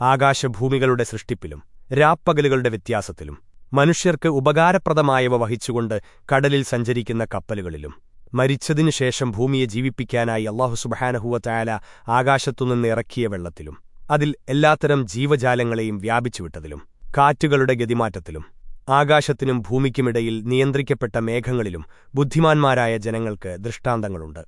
ആകാശഭൂമികളുടെ സൃഷ്ടിപ്പിലും രാപ്പകലുകളുടെ വ്യത്യാസത്തിലും മനുഷ്യർക്ക് ഉപകാരപ്രദമായവ വഹിച്ചുകൊണ്ട് കടലിൽ സഞ്ചരിക്കുന്ന കപ്പലുകളിലും മരിച്ചതിനു ശേഷം ഭൂമിയെ ജീവിപ്പിക്കാനായി അള്ളാഹു സുബഹാനഹുവ ചായാല ആകാശത്തുനിന്ന് ഇറക്കിയ വെള്ളത്തിലും അതിൽ എല്ലാത്തരം ജീവജാലങ്ങളെയും വ്യാപിച്ചുവിട്ടതിലും കാറ്റുകളുടെ ഗതിമാറ്റത്തിലും ആകാശത്തിനും ഭൂമിക്കുമിടയിൽ നിയന്ത്രിക്കപ്പെട്ട മേഘങ്ങളിലും ബുദ്ധിമാന്മാരായ ജനങ്ങൾക്ക് ദൃഷ്ടാന്തങ്ങളുണ്ട്.